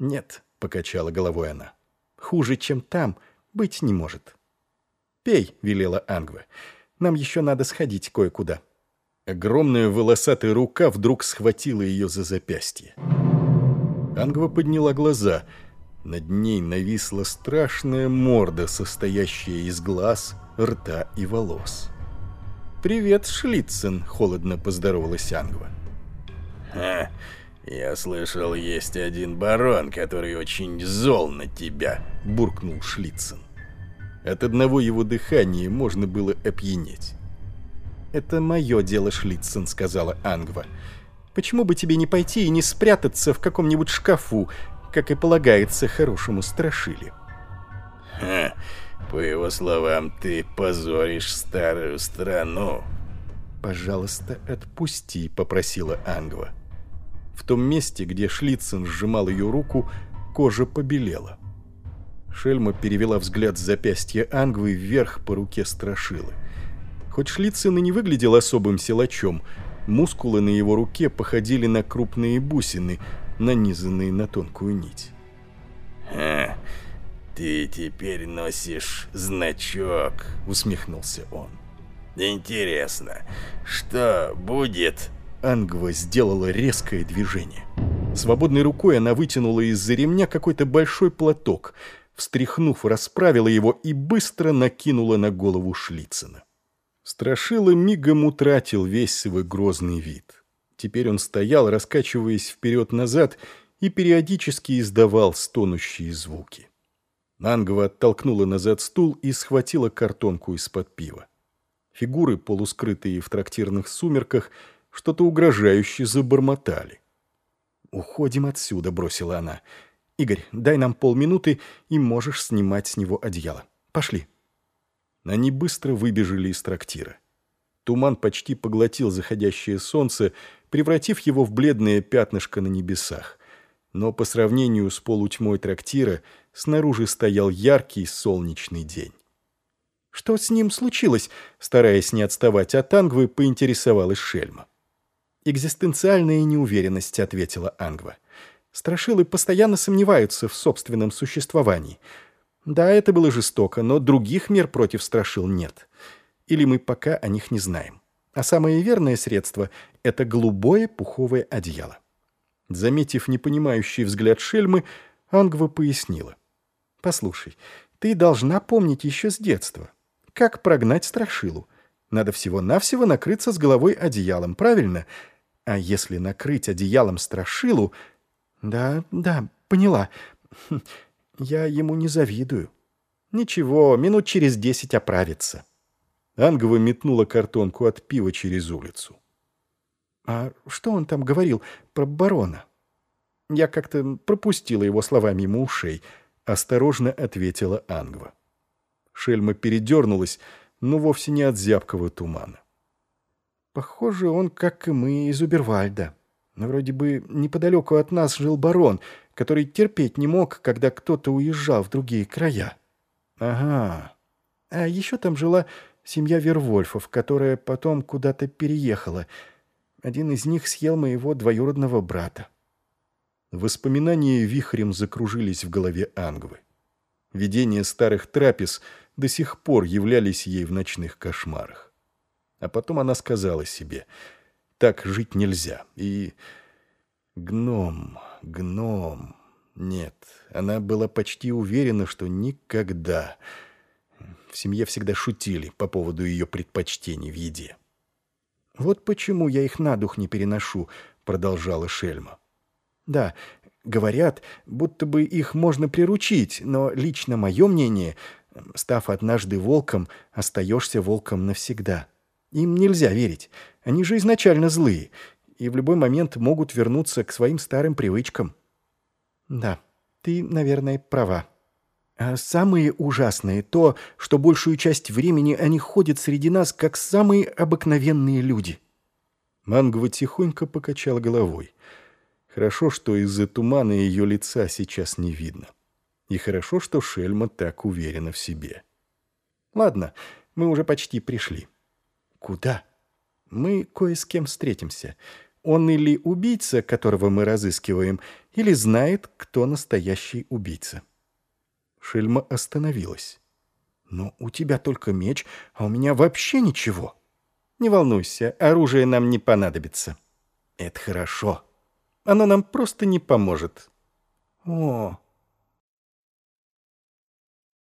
«Нет», — покачала головой она, — «хуже, чем там, быть не может». «Пей», — велела Ангва, — «нам еще надо сходить кое-куда». Огромная волосатая рука вдруг схватила ее за запястье. Ангва подняла глаза. Над ней нависла страшная морда, состоящая из глаз, рта и волос. «Привет, Шлицен», — холодно поздоровалась Ангва. «Ха, я слышал, есть один барон, который очень зол на тебя», — буркнул Шлицен. От одного его дыхания можно было опьянеть. «Это мое дело, Шлицен», — сказала Ангва. «Почему бы тебе не пойти и не спрятаться в каком-нибудь шкафу, как и полагается хорошему страшиле?» «Ха, по его словам, ты позоришь старую страну. «Пожалуйста, отпусти», — попросила Ангва. В том месте, где Шлицин сжимал ее руку, кожа побелела. Шельма перевела взгляд с запястья Ангвы вверх по руке Страшилы. Хоть Шлицин и не выглядел особым силачом, мускулы на его руке походили на крупные бусины, нанизанные на тонкую нить. «Ха, «Ты теперь носишь значок», — усмехнулся он. «Интересно, что будет?» Ангва сделала резкое движение. Свободной рукой она вытянула из-за ремня какой-то большой платок, встряхнув, расправила его и быстро накинула на голову Шлицына. Страшила мигом утратил весь свой грозный вид. Теперь он стоял, раскачиваясь вперед-назад, и периодически издавал стонущие звуки. Ангва оттолкнула назад стул и схватила картонку из-под пива. Фигуры, полускрытые в трактирных сумерках, что-то угрожающе забормотали. «Уходим отсюда», — бросила она. «Игорь, дай нам полминуты, и можешь снимать с него одеяло. Пошли». Они быстро выбежали из трактира. Туман почти поглотил заходящее солнце, превратив его в бледное пятнышко на небесах но по сравнению с полутьмой трактира снаружи стоял яркий солнечный день. «Что с ним случилось?» – стараясь не отставать от Ангвы, поинтересовалась Шельма. «Экзистенциальная неуверенность», – ответила Ангва. «Страшилы постоянно сомневаются в собственном существовании. Да, это было жестоко, но других мер против страшил нет. Или мы пока о них не знаем. А самое верное средство – это голубое пуховое одеяло». Заметив непонимающий взгляд Шельмы, Ангва пояснила. «Послушай, ты должна помнить еще с детства. Как прогнать страшилу? Надо всего-навсего накрыться с головой одеялом, правильно? А если накрыть одеялом страшилу... Да, да, поняла. Я ему не завидую. Ничего, минут через десять оправится». Ангва метнула картонку от пива через улицу. «А что он там говорил про барона?» Я как-то пропустила его слова мимо ушей. Осторожно ответила Ангва. Шельма передернулась, но вовсе не от зябкого тумана. «Похоже, он, как и мы, из Убервальда. Вроде бы неподалеку от нас жил барон, который терпеть не мог, когда кто-то уезжал в другие края. Ага. А еще там жила семья Вервольфов, которая потом куда-то переехала. Один из них съел моего двоюродного брата. Воспоминания вихрем закружились в голове Ангвы. Видения старых трапез до сих пор являлись ей в ночных кошмарах. А потом она сказала себе, так жить нельзя. И гном, гном... Нет, она была почти уверена, что никогда... В семье всегда шутили по поводу ее предпочтений в еде. «Вот почему я их на дух не переношу», — продолжала Шельма. «Да, говорят, будто бы их можно приручить, но лично мое мнение, став однажды волком, остаешься волком навсегда. Им нельзя верить. Они же изначально злые и в любой момент могут вернуться к своим старым привычкам». «Да, ты, наверное, права», а самое ужасное то, что большую часть времени они ходят среди нас, как самые обыкновенные люди. Мангва тихонько покачал головой. Хорошо, что из-за тумана ее лица сейчас не видно. И хорошо, что Шельма так уверена в себе. Ладно, мы уже почти пришли. Куда? Мы кое с кем встретимся. Он или убийца, которого мы разыскиваем, или знает, кто настоящий убийца. Шельма остановилась. «Но у тебя только меч, а у меня вообще ничего». «Не волнуйся, оружие нам не понадобится». «Это хорошо. Оно нам просто не поможет». «О,